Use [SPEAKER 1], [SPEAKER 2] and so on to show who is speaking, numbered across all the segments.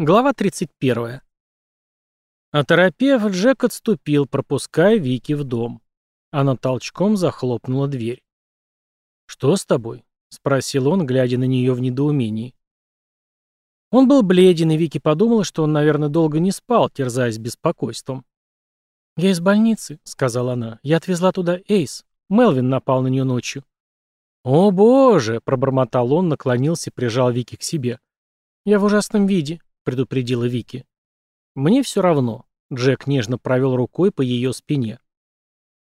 [SPEAKER 1] Глава 31. Оторопев, Джек отступил, пропуская Вики в дом. Она толчком захлопнула дверь. «Что с тобой?» — спросил он, глядя на нее в недоумении. Он был бледен, и Вики подумала, что он, наверное, долго не спал, терзаясь беспокойством. «Я из больницы», — сказала она. «Я отвезла туда Эйс. Мелвин напал на нее ночью». «О, боже!» — пробормотал он, наклонился и прижал Вики к себе. «Я в ужасном виде», предупредила Вики. «Мне все равно», — Джек нежно провел рукой по ее спине.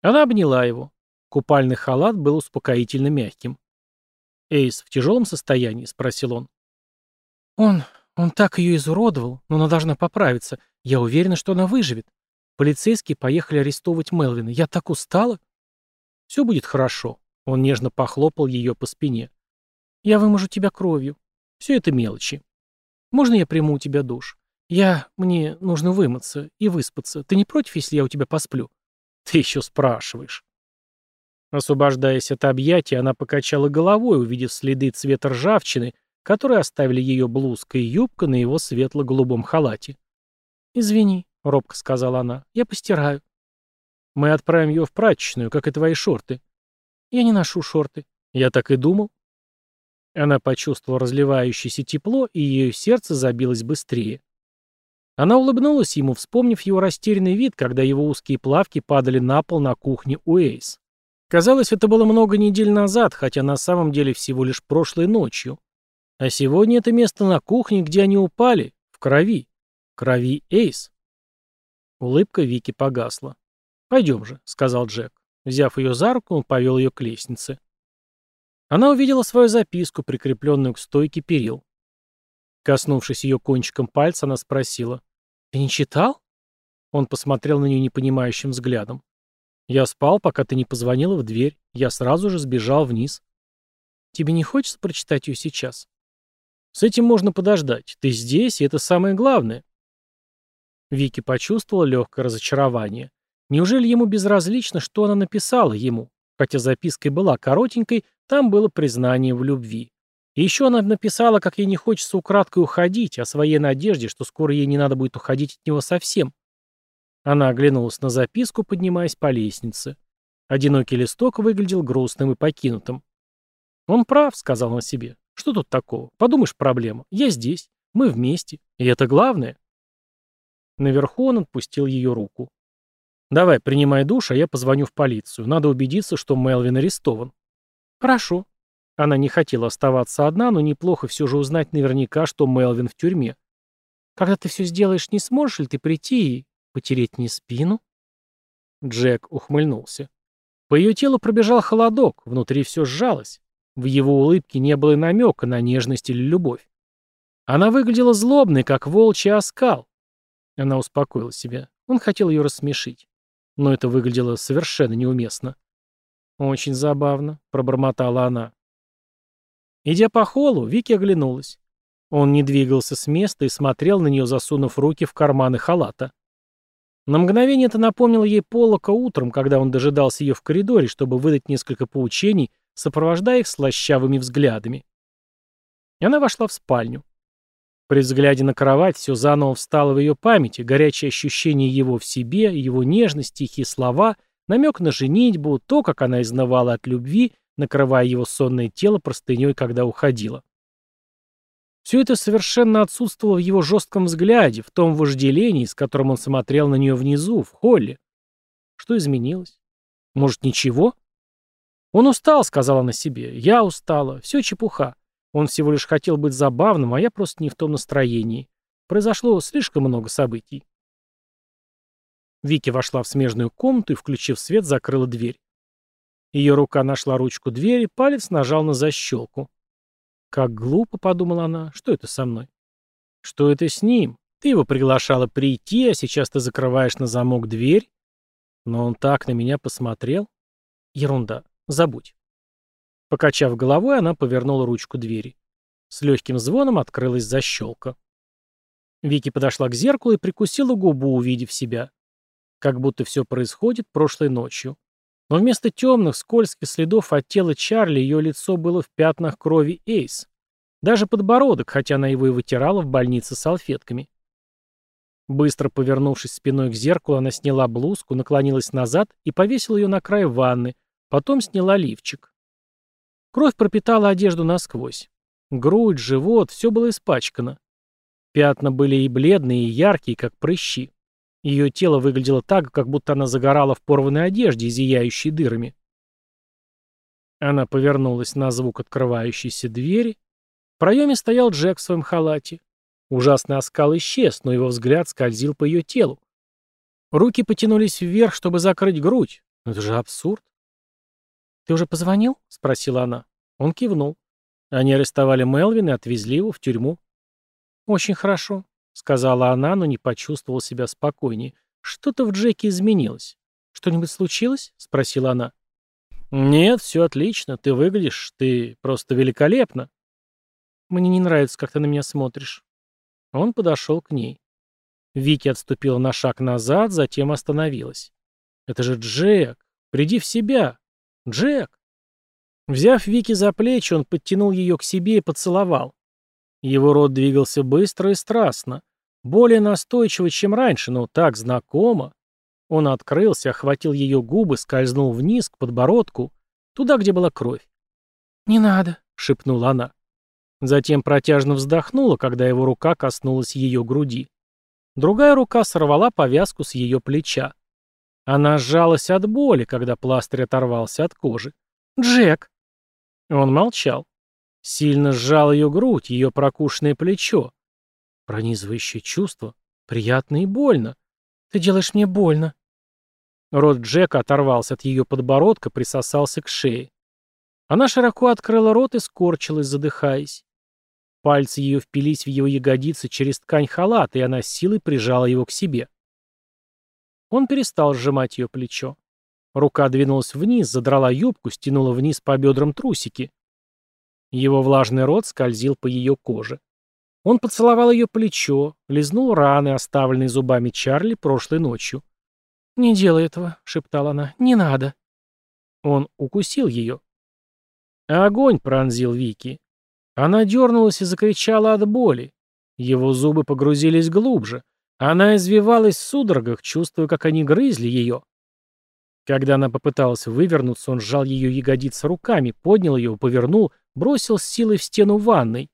[SPEAKER 1] Она обняла его. Купальный халат был успокоительно мягким. «Эйс в тяжелом состоянии?» — спросил он. «Он... он так ее изуродовал, но она должна поправиться. Я уверена, что она выживет. Полицейские поехали арестовывать Мелвина. Я так устала». «Все будет хорошо», — он нежно похлопал ее по спине. «Я выможу тебя кровью. Все это мелочи». Можно я приму у тебя душ? Я... мне нужно вымыться и выспаться. Ты не против, если я у тебя посплю? Ты еще спрашиваешь. Освобождаясь от объятия, она покачала головой, увидев следы цвета ржавчины, которые оставили ее блузка и юбка на его светло-голубом халате. «Извини», — робко сказала она, — «я постираю». «Мы отправим ее в прачечную, как и твои шорты». «Я не ношу шорты». «Я так и думал». Она почувствовала разливающееся тепло, и ее сердце забилось быстрее. Она улыбнулась ему, вспомнив его растерянный вид, когда его узкие плавки падали на пол на кухне Уэйс. Казалось, это было много недель назад, хотя на самом деле всего лишь прошлой ночью. А сегодня это место на кухне, где они упали, в крови. В крови Эйс. Улыбка Вики погасла. «Пойдем же», — сказал Джек. Взяв ее за руку, он повел ее к лестнице. Она увидела свою записку, прикрепленную к стойке перил. Коснувшись ее кончиком пальца, она спросила. «Ты не читал?» Он посмотрел на нее непонимающим взглядом. «Я спал, пока ты не позвонила в дверь. Я сразу же сбежал вниз». «Тебе не хочется прочитать ее сейчас?» «С этим можно подождать. Ты здесь, и это самое главное». Вики почувствовала легкое разочарование. Неужели ему безразлично, что она написала ему? Хотя записка и была коротенькой, там было признание в любви. И еще она написала, как ей не хочется украдкой уходить, о своей надежде, что скоро ей не надо будет уходить от него совсем. Она оглянулась на записку, поднимаясь по лестнице. Одинокий листок выглядел грустным и покинутым. «Он прав», — сказал он себе. «Что тут такого? Подумаешь, проблема. Я здесь. Мы вместе. И это главное». Наверху он отпустил ее руку. «Давай, принимай душ, а я позвоню в полицию. Надо убедиться, что Мелвин арестован». «Хорошо». Она не хотела оставаться одна, но неплохо все же узнать наверняка, что Мелвин в тюрьме. «Когда ты все сделаешь, не сможешь ли ты прийти и потереть мне спину?» Джек ухмыльнулся. По ее телу пробежал холодок, внутри все сжалось. В его улыбке не было и намека на нежность или любовь. Она выглядела злобной, как волчий оскал. Она успокоила себя. Он хотел ее рассмешить. Но это выглядело совершенно неуместно. «Очень забавно», — пробормотала она. Идя по холлу, Вики оглянулась. Он не двигался с места и смотрел на нее, засунув руки в карманы халата. На мгновение это напомнило ей Полока утром, когда он дожидался ее в коридоре, чтобы выдать несколько поучений, сопровождая их слащавыми взглядами. И она вошла в спальню. При взгляде на кровать все заново встало в ее памяти, горячее ощущение его в себе, его нежность, тихие слова — намек на женитьбу, то, как она изнывала от любви, накрывая его сонное тело простыней, когда уходила. Все это совершенно отсутствовало в его жестком взгляде, в том вожделении, с которым он смотрел на нее внизу, в холле. Что изменилось? Может, ничего? Он устал, сказала она себе. Я устала. Все чепуха. Он всего лишь хотел быть забавным, а я просто не в том настроении. Произошло слишком много событий. Вики вошла в смежную комнату и, включив свет, закрыла дверь. Ее рука нашла ручку двери, палец нажал на защелку. «Как глупо», — подумала она, — «что это со мной?» «Что это с ним? Ты его приглашала прийти, а сейчас ты закрываешь на замок дверь?» Но он так на меня посмотрел. Ерунда. Забудь. Покачав головой, она повернула ручку двери. С легким звоном открылась защелка. Вики подошла к зеркалу и прикусила губу, увидев себя. Как будто все происходит прошлой ночью. Но вместо темных, скользких следов от тела Чарли ее лицо было в пятнах крови Эйс. Даже подбородок, хотя она его и вытирала в больнице салфетками. Быстро повернувшись спиной к зеркалу, она сняла блузку, наклонилась назад и повесила ее на край ванны, потом сняла лифчик. Кровь пропитала одежду насквозь. Грудь, живот, все было испачкано. Пятна были и бледные, и яркие, как прыщи. Ее тело выглядело так, как будто она загорала в порванной одежде, зияющей дырами. Она повернулась на звук открывающейся двери. В проеме стоял Джек в своем халате. Ужасный оскал исчез, но его взгляд скользил по ее телу. Руки потянулись вверх, чтобы закрыть грудь. Это же абсурд. «Ты уже позвонил?» — спросила она. Он кивнул. Они арестовали Мелвина и отвезли его в тюрьму. «Очень хорошо», — сказала она, но не почувствовала себя спокойнее. «Что-то в Джеке изменилось. Что-нибудь случилось?» — спросила она. «Нет, все отлично. Ты выглядишь, ты просто великолепно». «Мне не нравится, как ты на меня смотришь». Он подошел к ней. Вики отступила на шаг назад, затем остановилась. «Это же Джек! Приди в себя! Джек!» Взяв Вики за плечи, он подтянул ее к себе и поцеловал. Его рот двигался быстро и страстно, более настойчиво, чем раньше, но так знакомо. Он открылся, охватил ее губы, скользнул вниз, к подбородку, туда, где была кровь. «Не надо», — шепнула она. Затем протяжно вздохнула, когда его рука коснулась ее груди. Другая рука сорвала повязку с ее плеча. Она сжалась от боли, когда пластырь оторвался от кожи. «Джек!» Он молчал. Сильно сжал ее грудь, ее прокушенное плечо. Пронизывающее чувство. Приятно и больно. «Ты делаешь мне больно». Рот Джека оторвался от ее подбородка, присосался к шее. Она широко открыла рот и скорчилась, задыхаясь. Пальцы ее впились в его ягодицы через ткань халата, и она с силой прижала его к себе. Он перестал сжимать ее плечо. Рука двинулась вниз, задрала юбку, стянула вниз по бедрам трусики. Его влажный рот скользил по ее коже. Он поцеловал ее плечо, лизнул раны, оставленные зубами Чарли прошлой ночью. «Не делай этого», — шептала она, — «не надо». Он укусил ее. Огонь пронзил Вики. Она дернулась и закричала от боли. Его зубы погрузились глубже. Она извивалась в судорогах, чувствуя, как они грызли ее. Когда она попыталась вывернуться, он сжал ее ягодицы руками, поднял ее, повернул, бросил с силой в стену ванной.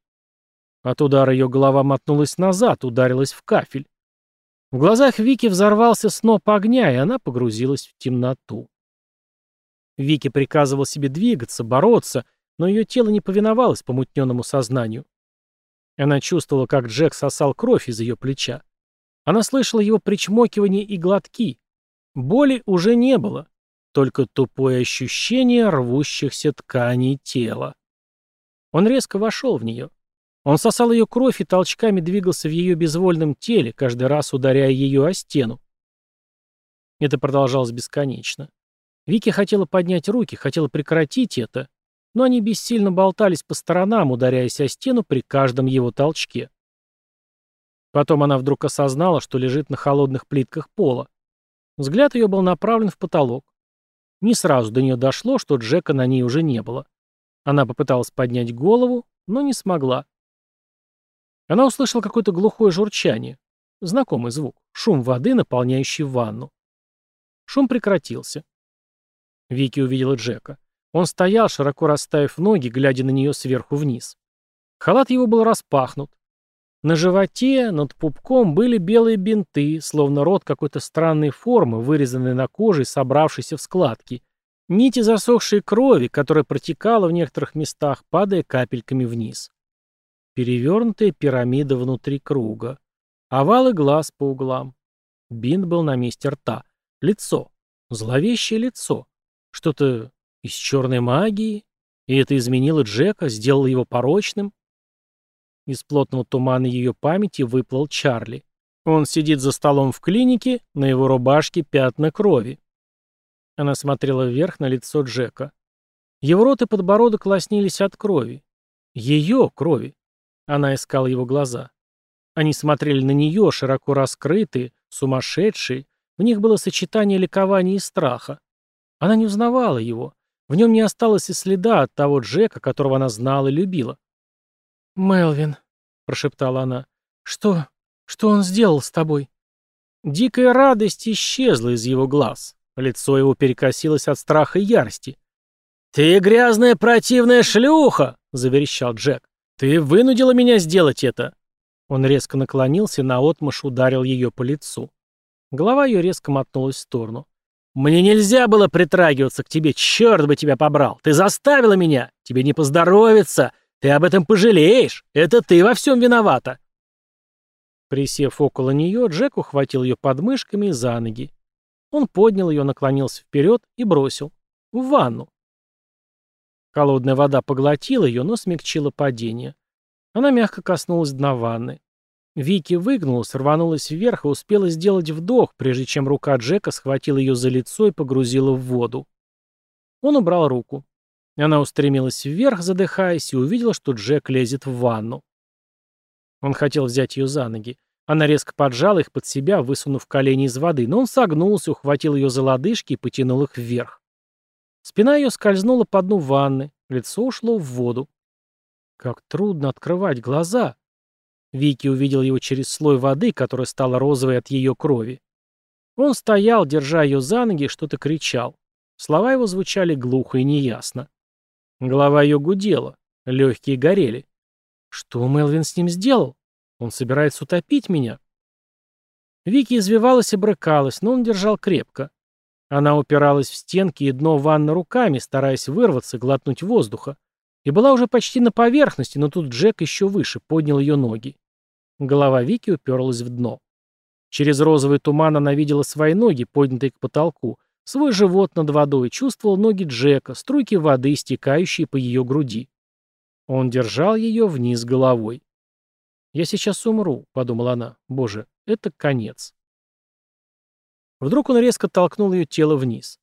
[SPEAKER 1] От удара ее голова мотнулась назад, ударилась в кафель. В глазах Вики взорвался сноп огня, и она погрузилась в темноту. Вики приказывал себе двигаться, бороться, но ее тело не повиновалось помутненному сознанию. Она чувствовала, как Джек сосал кровь из ее плеча. Она слышала его причмокивание и глотки. Боли уже не было, только тупое ощущение рвущихся тканей тела. Он резко вошел в нее. Он сосал ее кровь и толчками двигался в ее безвольном теле, каждый раз ударяя ее о стену. Это продолжалось бесконечно. Вики хотела поднять руки, хотела прекратить это, но они бессильно болтались по сторонам, ударяясь о стену при каждом его толчке. Потом она вдруг осознала, что лежит на холодных плитках пола. Взгляд ее был направлен в потолок. Не сразу до нее дошло, что Джека на ней уже не было. Она попыталась поднять голову, но не смогла. Она услышала какое-то глухое журчание. Знакомый звук. Шум воды, наполняющий ванну. Шум прекратился. Вики увидела Джека. Он стоял, широко расставив ноги, глядя на нее сверху вниз. Халат его был распахнут. На животе, над пупком были белые бинты, словно рот какой-то странной формы, вырезанной на коже и собравшейся в складки. Нити засохшей крови, которая протекала в некоторых местах, падая капельками вниз. Перевернутая пирамида внутри круга. Овалы глаз по углам. Бинт был на месте рта. Лицо. Зловещее лицо. Что-то из черной магии? И это изменило Джека, сделало его порочным? Из плотного тумана ее памяти выплыл Чарли. Он сидит за столом в клинике, на его рубашке пятна крови. Она смотрела вверх на лицо Джека. Его рот и подбородок лоснились от крови. Ее крови. Она искала его глаза. Они смотрели на нее, широко раскрытые, сумасшедшие. В них было сочетание ликования и страха. Она не узнавала его. В нем не осталось и следа от того Джека, которого она знала и любила. «Мелвин», — прошептала она, — «что... что он сделал с тобой?» Дикая радость исчезла из его глаз. Лицо его перекосилось от страха и ярости. «Ты грязная противная шлюха!» — заверещал Джек. «Ты вынудила меня сделать это!» Он резко наклонился и наотмашь ударил ее по лицу. Голова ее резко мотнулась в сторону. «Мне нельзя было притрагиваться к тебе, черт бы тебя побрал! Ты заставила меня! Тебе не поздоровится! Ты об этом пожалеешь! Это ты во всем виновата!» Присев около нее, Джек ухватил ее подмышками и за ноги. Он поднял ее, наклонился вперед и бросил. В ванну. Холодная вода поглотила ее, но смягчила падение. Она мягко коснулась дна ванны. Вики выгнулась, рванулась вверх и успела сделать вдох, прежде чем рука Джека схватила ее за лицо и погрузила в воду. Он убрал руку. Она устремилась вверх, задыхаясь, и увидела, что Джек лезет в ванну. Он хотел взять ее за ноги. Она резко поджала их под себя, высунув колени из воды, но он согнулся, ухватил ее за лодыжки и потянул их вверх. Спина ее скользнула по дну ванны, лицо ушло в воду. Как трудно открывать глаза. Вики увидел его через слой воды, которая стала розовой от ее крови. Он стоял, держа ее за ноги, что-то кричал. Слова его звучали глухо и неясно. Голова ее гудела, легкие горели. Что Мелвин с ним сделал? Он собирается утопить меня? Вики извивалась и брыкалась, но он держал крепко. Она упиралась в стенки и дно ванны руками, стараясь вырваться, глотнуть воздуха. И была уже почти на поверхности, но тут Джек еще выше поднял ее ноги. Голова Вики уперлась в дно. Через розовый туман она видела свои ноги, поднятые к потолку, свой живот над водой, чувствовал ноги Джека, струйки воды, стекающие по ее груди. Он держал ее вниз головой. «Я сейчас умру», — подумала она. «Боже, это конец». Вдруг он резко толкнул ее тело вниз.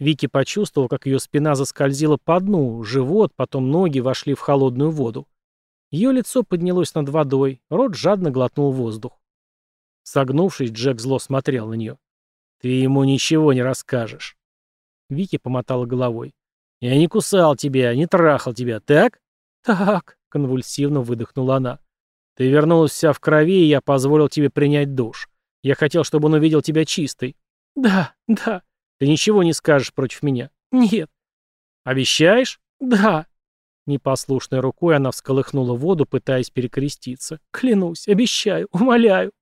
[SPEAKER 1] Вики почувствовал, как ее спина заскользила по дну, живот, потом ноги вошли в холодную воду. Ее лицо поднялось над водой, рот жадно глотнул воздух. Согнувшись, Джек зло смотрел на нее. «Ты ему ничего не расскажешь». Вики помотала головой. «Я не кусал тебя, не трахал тебя, так?» «Так», — конвульсивно выдохнула она. «Ты вернулась вся в крови, и я позволил тебе принять душ. Я хотел, чтобы он увидел тебя чистой». «Да, да». «Ты ничего не скажешь против меня?» «Нет». «Обещаешь?» «Да». Непослушной рукой она всколыхнула воду, пытаясь перекреститься. «Клянусь, обещаю, умоляю».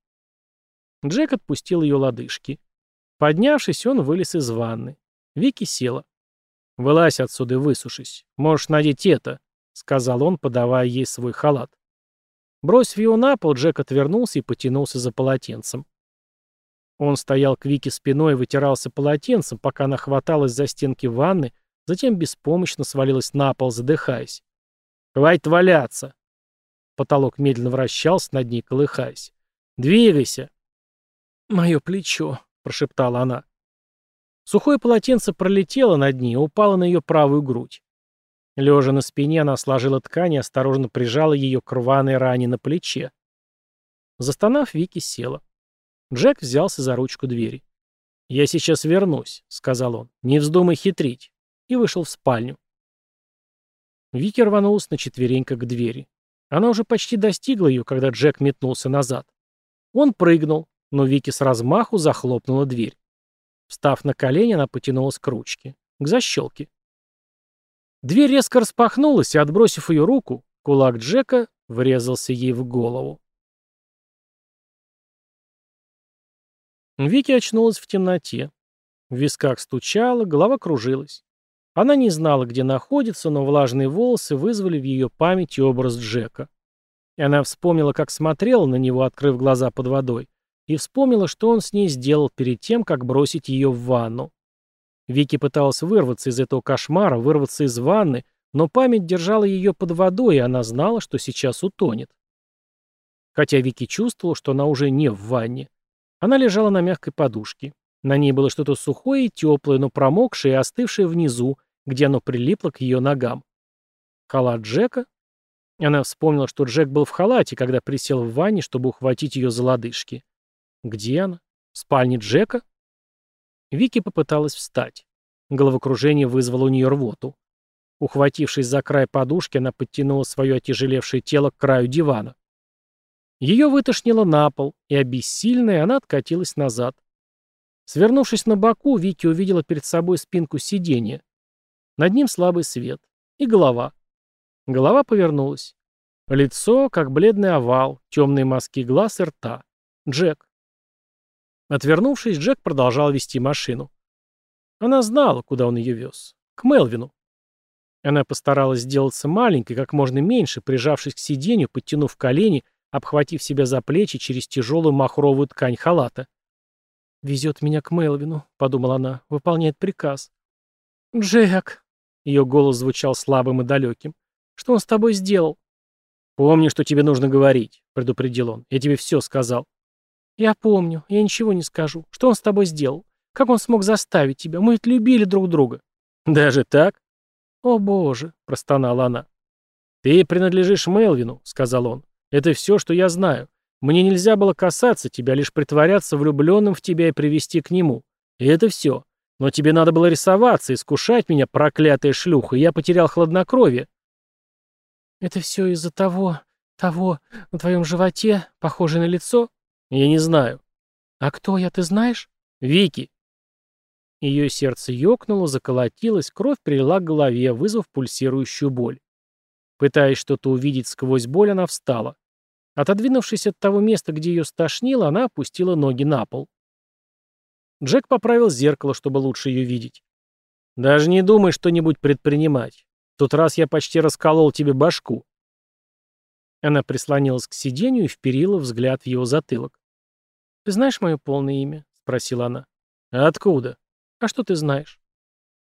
[SPEAKER 1] Джек отпустил ее лодыжки. Поднявшись, он вылез из ванны. Вики села. «Вылазь отсюда высушись. Можешь надеть это», — сказал он, подавая ей свой халат. Бросив его на пол, Джек отвернулся и потянулся за полотенцем. Он стоял к Вике спиной и вытирался полотенцем, пока она хваталась за стенки ванны, затем беспомощно свалилась на пол, задыхаясь. «Хватит валяться!» Потолок медленно вращался, над ней колыхаясь. «Двигайся!» «Мое плечо!» — прошептала она. Сухое полотенце пролетело над ней и упало на ее правую грудь. Лежа на спине, она сложила ткань и осторожно прижала ее к рваной ране на плече. Застонав, Вики села. Джек взялся за ручку двери. «Я сейчас вернусь», — сказал он. «Не вздумай хитрить». И вышел в спальню. Вики рванулась на четвереньках к двери. Она уже почти достигла ее, когда Джек метнулся назад. Он прыгнул, но Вики с размаху захлопнула дверь. Встав на колени, она потянулась к ручке, к защелке. Дверь резко распахнулась, и, отбросив ее руку, кулак Джека врезался ей в голову. Вики очнулась в темноте. В висках стучало, голова кружилась. Она не знала, где находится, но влажные волосы вызвали в ее памяти образ Джека. И она вспомнила, как смотрела на него, открыв глаза под водой, и вспомнила, что он с ней сделал перед тем, как бросить ее в ванну. Вики пыталась вырваться из этого кошмара, вырваться из ванны, но память держала ее под водой, и она знала, что сейчас утонет. Хотя Вики чувствовала, что она уже не в ванне. Она лежала на мягкой подушке. На ней было что-то сухое и теплое, но промокшее и остывшее внизу, где оно прилипло к ее ногам. Халат Джека? Она вспомнила, что Джек был в халате, когда присел в ванне, чтобы ухватить ее за лодыжки. Где она? В спальне Джека? Вики попыталась встать. Головокружение вызвало у нее рвоту. Ухватившись за край подушки, она подтянула свое отяжелевшее тело к краю дивана. Ее вытошнило на пол, и обессильная она откатилась назад. Свернувшись на боку, Вики увидела перед собой спинку сиденья. Над ним слабый свет. И голова. Голова повернулась. Лицо, как бледный овал, темные мазки глаз и рта. Джек. Отвернувшись, Джек продолжал вести машину. Она знала, куда он ее вез. К Мелвину. Она постаралась сделаться маленькой, как можно меньше, прижавшись к сиденью, подтянув колени, обхватив себя за плечи через тяжелую махровую ткань халата. «Везет меня к Мелвину», — подумала она, — «выполняет приказ». «Джек», — ее голос звучал слабым и далеким, — «что он с тобой сделал?» «Помни, что тебе нужно говорить», — предупредил он. «Я тебе все сказал». «Я помню. Я ничего не скажу. Что он с тобой сделал? Как он смог заставить тебя? Мы ведь любили друг друга». «Даже так?» «О, Боже!» — простонала она. «Ты принадлежишь Мелвину», — сказал он. «Это все, что я знаю. Мне нельзя было касаться тебя, лишь притворяться влюбленным в тебя и привести к нему. И это все. Но тебе надо было рисоваться, искушать меня, проклятая шлюха, и я потерял хладнокровие». «Это все из-за того, того, на твоем животе, похожее на лицо?» «Я не знаю». «А кто я, ты знаешь?» «Вики». Ее сердце ёкнуло, заколотилось, кровь прилила к голове, вызвав пульсирующую боль. Пытаясь что-то увидеть сквозь боль, она встала. Отодвинувшись от того места, где ее стошнило, она опустила ноги на пол. Джек поправил зеркало, чтобы лучше ее видеть. «Даже не думай что-нибудь предпринимать. В тот раз я почти расколол тебе башку». Она прислонилась к сиденью и вперила взгляд в его затылок. «Ты знаешь мое полное имя?» — спросила она. «Откуда?» «А что ты знаешь?»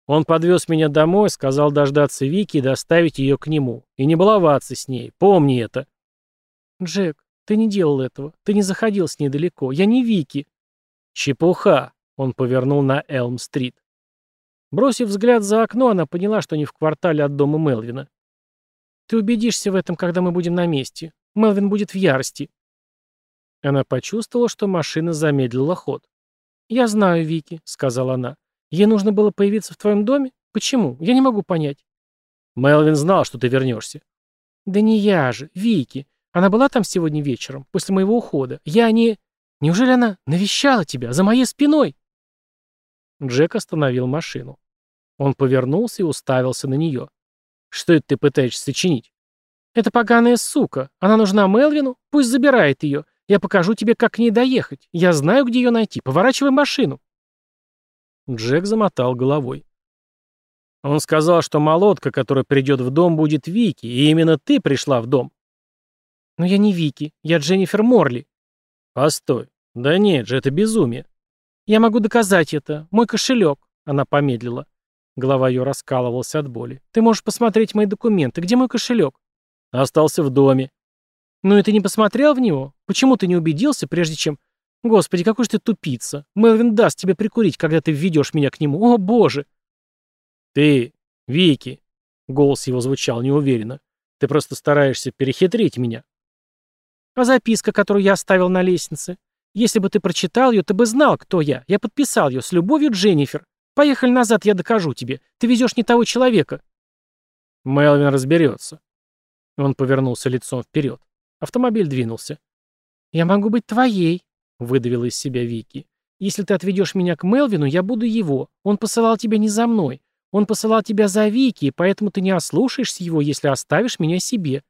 [SPEAKER 1] Он подвез меня домой, сказал дождаться Вики и доставить ее к нему. И не баловаться с ней. Помни это. Джек, ты не делал этого. Ты не заходил с ней далеко. Я не Вики. Чепуха. Он повернул на Элм-стрит. Бросив взгляд за окно, она поняла, что не в квартале от дома Мелвина. Ты убедишься в этом, когда мы будем на месте. Мелвин будет в ярости. Она почувствовала, что машина замедлила ход. «Я знаю, Вики», — сказала она. Ей нужно было появиться в твоем доме? Почему? Я не могу понять. Мелвин знал, что ты вернешься. Да не я же, Вики. Она была там сегодня вечером, после моего ухода. Я не... Неужели она навещала тебя за моей спиной? Джек остановил машину. Он повернулся и уставился на нее. Что это ты пытаешься сочинить? Это поганая сука. Она нужна Мелвину? Пусть забирает ее. Я покажу тебе, как к ней доехать. Я знаю, где ее найти. Поворачивай машину. Джек замотал головой. Он сказал, что молодка, которая придет в дом, будет Вики, и именно ты пришла в дом. Но я не Вики, я Дженнифер Морли. Постой. Да нет же, это безумие. Я могу доказать это. Мой кошелек. Она помедлила. Голова ее раскалывалась от боли. Ты можешь посмотреть мои документы. Где мой кошелек? Остался в доме. Ну и ты не посмотрел в него? Почему ты не убедился, прежде чем... Господи, какой же ты тупица. Мелвин даст тебе прикурить, когда ты введешь меня к нему. О, боже. Ты, Вики. Голос его звучал неуверенно. Ты просто стараешься перехитрить меня. А записка, которую я оставил на лестнице? Если бы ты прочитал ее, ты бы знал, кто я. Я подписал ее. С любовью, Дженнифер. Поехали назад, я докажу тебе. Ты везешь не того человека. Мелвин разберется. Он повернулся лицом вперед. Автомобиль двинулся. «Я могу быть твоей», — выдавила из себя Вики. «Если ты отведешь меня к Мелвину, я буду его. Он посылал тебя не за мной. Он посылал тебя за Вики, поэтому ты не ослушаешься его, если оставишь меня себе.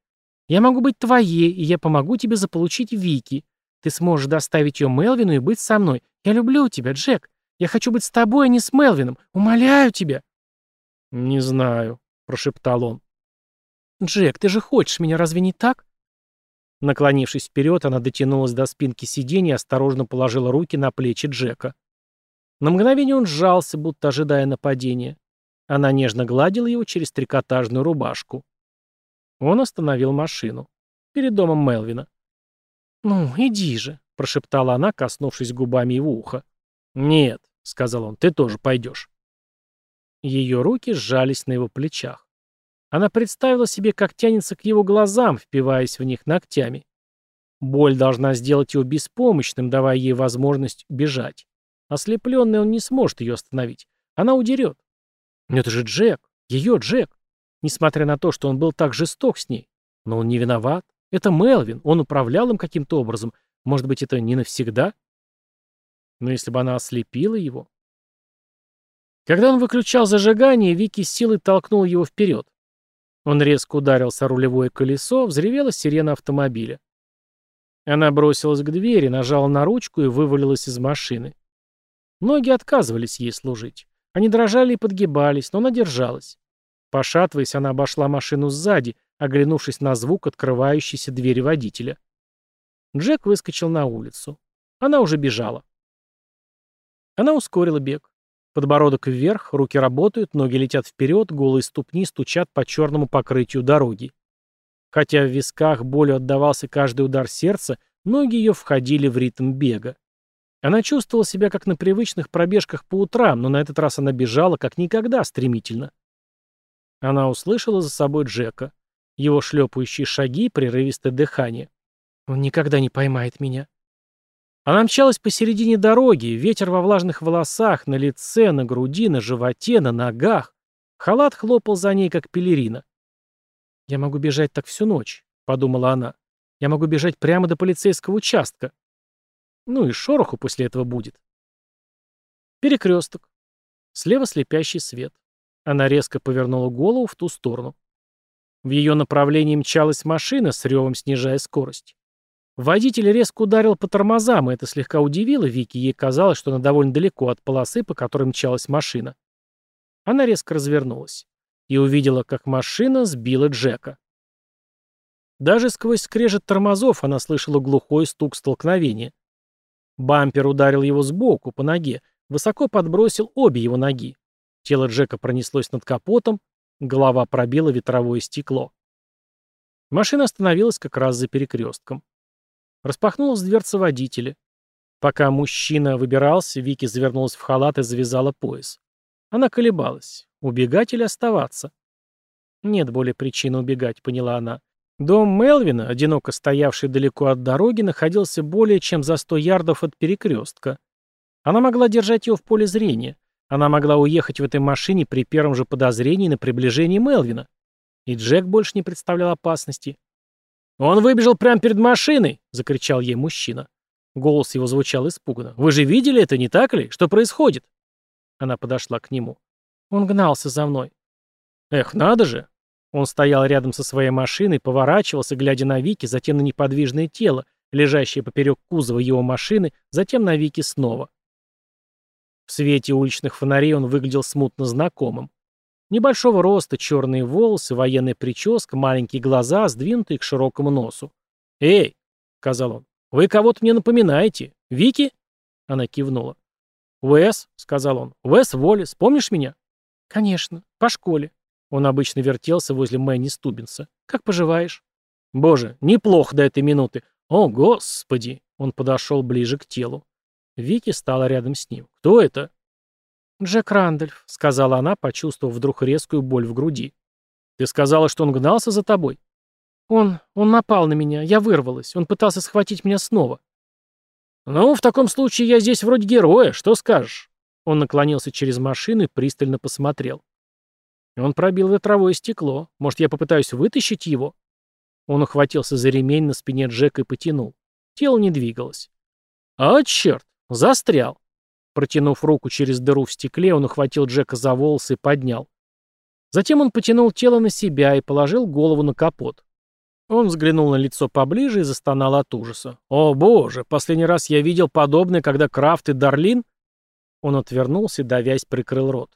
[SPEAKER 1] Я могу быть твоей, и я помогу тебе заполучить Вики. Ты сможешь доставить ее Мелвину и быть со мной. Я люблю тебя, Джек. Я хочу быть с тобой, а не с Мелвином. Умоляю тебя». «Не знаю», — прошептал он. «Джек, ты же хочешь меня, разве не так? Наклонившись вперед, она дотянулась до спинки сиденья и осторожно положила руки на плечи Джека. На мгновение он сжался, будто ожидая нападения. Она нежно гладила его через трикотажную рубашку. Он остановил машину. Перед домом Мелвина. «Ну, иди же», — прошептала она, коснувшись губами его уха. «Нет», — сказал он, — «ты тоже пойдешь». Ее руки сжались на его плечах. Она представила себе, как тянется к его глазам, впиваясь в них ногтями. Боль должна сделать его беспомощным, давая ей возможность бежать. Ослепленный он не сможет ее остановить. Она удерет. Но это же Джек. Ее Джек. несмотря на то, что он был так жесток с ней. Но он не виноват. Это Мелвин, он управлял им каким-то образом. Может быть, это не навсегда? Но если бы она ослепила его... Когда он выключал зажигание, Вики силой толкнул его вперед. Он резко ударился о рулевое колесо, взревела сирена автомобиля. Она бросилась к двери, нажала на ручку и вывалилась из машины. Ноги отказывались ей служить. Они дрожали и подгибались, но она держалась. Пошатываясь, она обошла машину сзади, оглянувшись на звук открывающейся двери водителя. Джек выскочил на улицу. Она уже бежала. Она ускорила бег. Подбородок вверх, руки работают, ноги летят вперед, голые ступни стучат по черному покрытию дороги. Хотя в висках болью отдавался каждый удар сердца, ноги ее входили в ритм бега. Она чувствовала себя как на привычных пробежках по утрам, но на этот раз она бежала как никогда стремительно. Она услышала за собой Джека. Его шлепающие шаги, прерывистое дыхание. Он никогда не поймает меня. Она мчалась посередине дороги, ветер во влажных волосах, на лице, на груди, на животе, на ногах. Халат хлопал за ней, как пелерина. «Я могу бежать так всю ночь», — подумала она. «Я могу бежать прямо до полицейского участка. Ну и шороху после этого будет. Перекресток. Слева слепящий свет. Она резко повернула голову в ту сторону. В ее направлении мчалась машина, с ревом снижая скорость. Водитель резко ударил по тормозам, и это слегка удивило Вики, ей казалось, что она довольно далеко от полосы, по которой мчалась машина. Она резко развернулась и увидела, как машина сбила Джека. Даже сквозь скрежет тормозов она слышала глухой стук столкновения. Бампер ударил его сбоку, по ноге, высоко подбросил обе его ноги. Тело Джека пронеслось над капотом, голова пробила ветровое стекло. Машина остановилась как раз за перекрестком. Распахнулась дверца водителя. Пока мужчина выбирался, Вики завернулась в халат и завязала пояс. Она колебалась, убегать или оставаться. Нет более причины убегать, поняла она. Дом Мелвина, одиноко стоявший далеко от дороги, находился более чем за сто ярдов от перекрестка. Она могла держать его в поле зрения. Она могла уехать в этой машине при первом же подозрении на приближение Мелвина. И Джек больше не представлял опасности. «Он выбежал прямо перед машиной!» — закричал ей мужчина. Голос его звучал испуганно. «Вы же видели это, не так ли? Что происходит?» Она подошла к нему. Он гнался за мной. «Эх, надо же! Он стоял рядом со своей машиной, поворачивался, глядя на Вики, затем на неподвижное тело, лежащее поперек кузова его машины, затем на Вики снова. В свете уличных фонарей он выглядел смутно знакомым. Небольшого роста, черные волосы, военная прическа, маленькие глаза, сдвинутые к широкому носу. «Эй!» — сказал он. «Вы кого-то мне напоминаете. Вики?» Она кивнула. «Уэс», — сказал он. «Уэс Воллес, помнишь меня?» «Конечно. По школе. Он обычно вертелся возле Мэнни Стубинса. «Как поживаешь?» «Боже, неплохо до этой минуты. О, господи!» Он подошел ближе к телу. Вики стала рядом с ним. «Кто это?» «Джек Рандольф», — сказала она, почувствовав вдруг резкую боль в груди. «Ты сказала, что он гнался за тобой?» «Он... он напал на меня. Я вырвалась. Он пытался схватить меня снова». «Ну, в таком случае я здесь вроде героя. Что скажешь?» Он наклонился через машину и пристально посмотрел. Он пробил ветровое стекло. Может, я попытаюсь вытащить его? Он ухватился за ремень на спине Джека и потянул. Тело не двигалось. А, черт, застрял. Протянув руку через дыру в стекле, он ухватил Джека за волосы и поднял. Затем он потянул тело на себя и положил голову на капот. Он взглянул на лицо поближе и застонал от ужаса. «О, боже, последний раз я видел подобное, когда Крафт и Дарлин...» Он отвернулся и, давясь, прикрыл рот.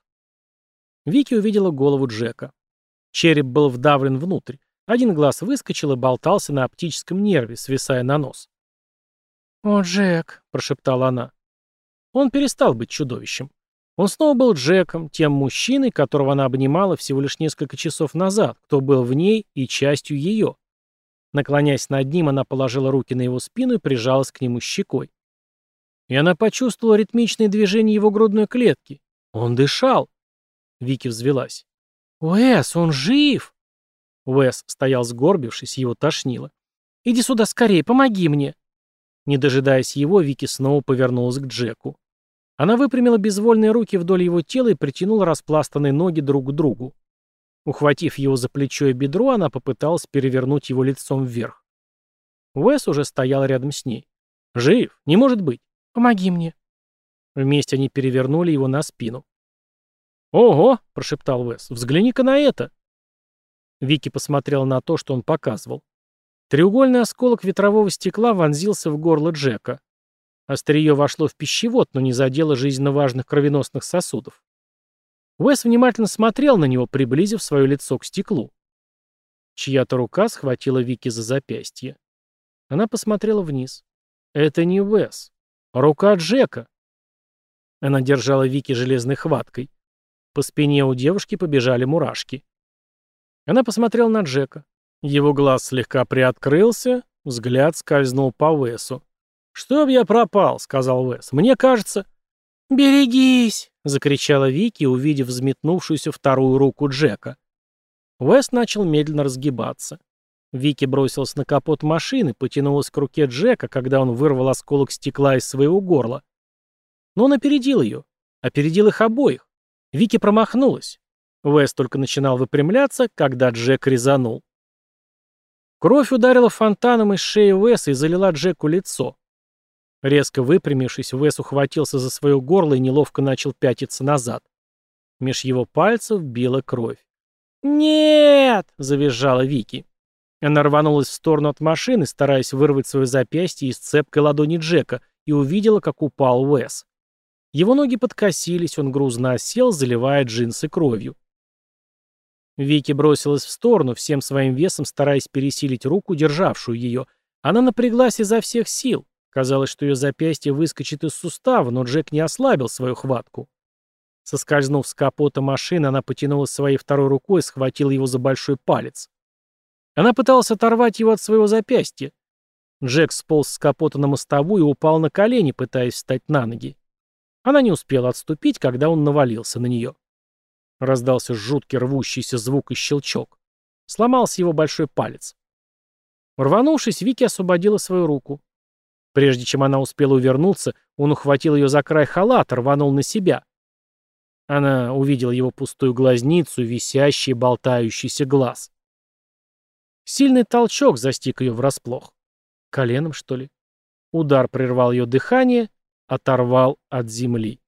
[SPEAKER 1] Вики увидела голову Джека. Череп был вдавлен внутрь. Один глаз выскочил и болтался на оптическом нерве, свисая на нос. «О, Джек!» — прошептала она. Он перестал быть чудовищем. Он снова был Джеком, тем мужчиной, которого она обнимала всего лишь несколько часов назад, кто был в ней и частью ее. Наклоняясь над ним, она положила руки на его спину и прижалась к нему щекой. И она почувствовала ритмичные движения его грудной клетки. Он дышал. Вики взвелась. «Уэс, он жив!» Уэс стоял сгорбившись, его тошнило. «Иди сюда скорее, помоги мне!» Не дожидаясь его, Вики снова повернулась к Джеку. Она выпрямила безвольные руки вдоль его тела и притянула распластанные ноги друг к другу. Ухватив его за плечо и бедро, она попыталась перевернуть его лицом вверх. Уэс уже стоял рядом с ней. «Жив? Не может быть! Помоги мне!» Вместе они перевернули его на спину. «Ого!» — прошептал Уэс. «Взгляни-ка на это!» Вики посмотрела на то, что он показывал. Треугольный осколок ветрового стекла вонзился в горло Джека. Острие вошло в пищевод, но не задело жизненно важных кровеносных сосудов. Уэс внимательно смотрел на него, приблизив свое лицо к стеклу. Чья-то рука схватила Вики за запястье. Она посмотрела вниз. Это не Уэс. Рука Джека. Она держала Вики железной хваткой. По спине у девушки побежали мурашки. Она посмотрела на Джека. Его глаз слегка приоткрылся, взгляд скользнул по Уэсу. «Чтоб я пропал», — сказал Уэс. «Мне кажется...» «Берегись!» — закричала Вики, увидев взметнувшуюся вторую руку Джека. Уэс начал медленно разгибаться. Вики бросилась на капот машины, потянулась к руке Джека, когда он вырвал осколок стекла из своего горла. Но он опередил ее. Опередил их обоих. Вики промахнулась. Уэс только начинал выпрямляться, когда Джек резанул. Кровь ударила фонтаном из шеи Уэса и залила Джеку лицо. Резко выпрямившись, Вес ухватился за свое горло и неловко начал пятиться назад. Меж его пальцев била кровь. «Нет!» — завизжала Вики. Она рванулась в сторону от машины, стараясь вырвать свое запястье из цепкой ладони Джека, и увидела, как упал Уэс. Его ноги подкосились, он грузно осел, заливая джинсы кровью. Вики бросилась в сторону, всем своим весом стараясь пересилить руку, державшую ее. Она напряглась изо всех сил. Казалось, что ее запястье выскочит из сустава, но Джек не ослабил свою хватку. Соскользнув с капота машины, она потянулась своей второй рукой и схватила его за большой палец. Она пыталась оторвать его от своего запястья. Джек сполз с капота на мостовую и упал на колени, пытаясь встать на ноги. Она не успела отступить, когда он навалился на нее. Раздался жуткий рвущийся звук и щелчок. Сломался его большой палец. Рванувшись, Вики освободила свою руку. Прежде чем она успела увернуться, он ухватил ее за край халата, рванул на себя. Она увидела его пустую глазницу, висящий, болтающийся глаз. Сильный толчок застиг ее врасплох. Коленом, что ли? Удар прервал ее дыхание, оторвал от земли.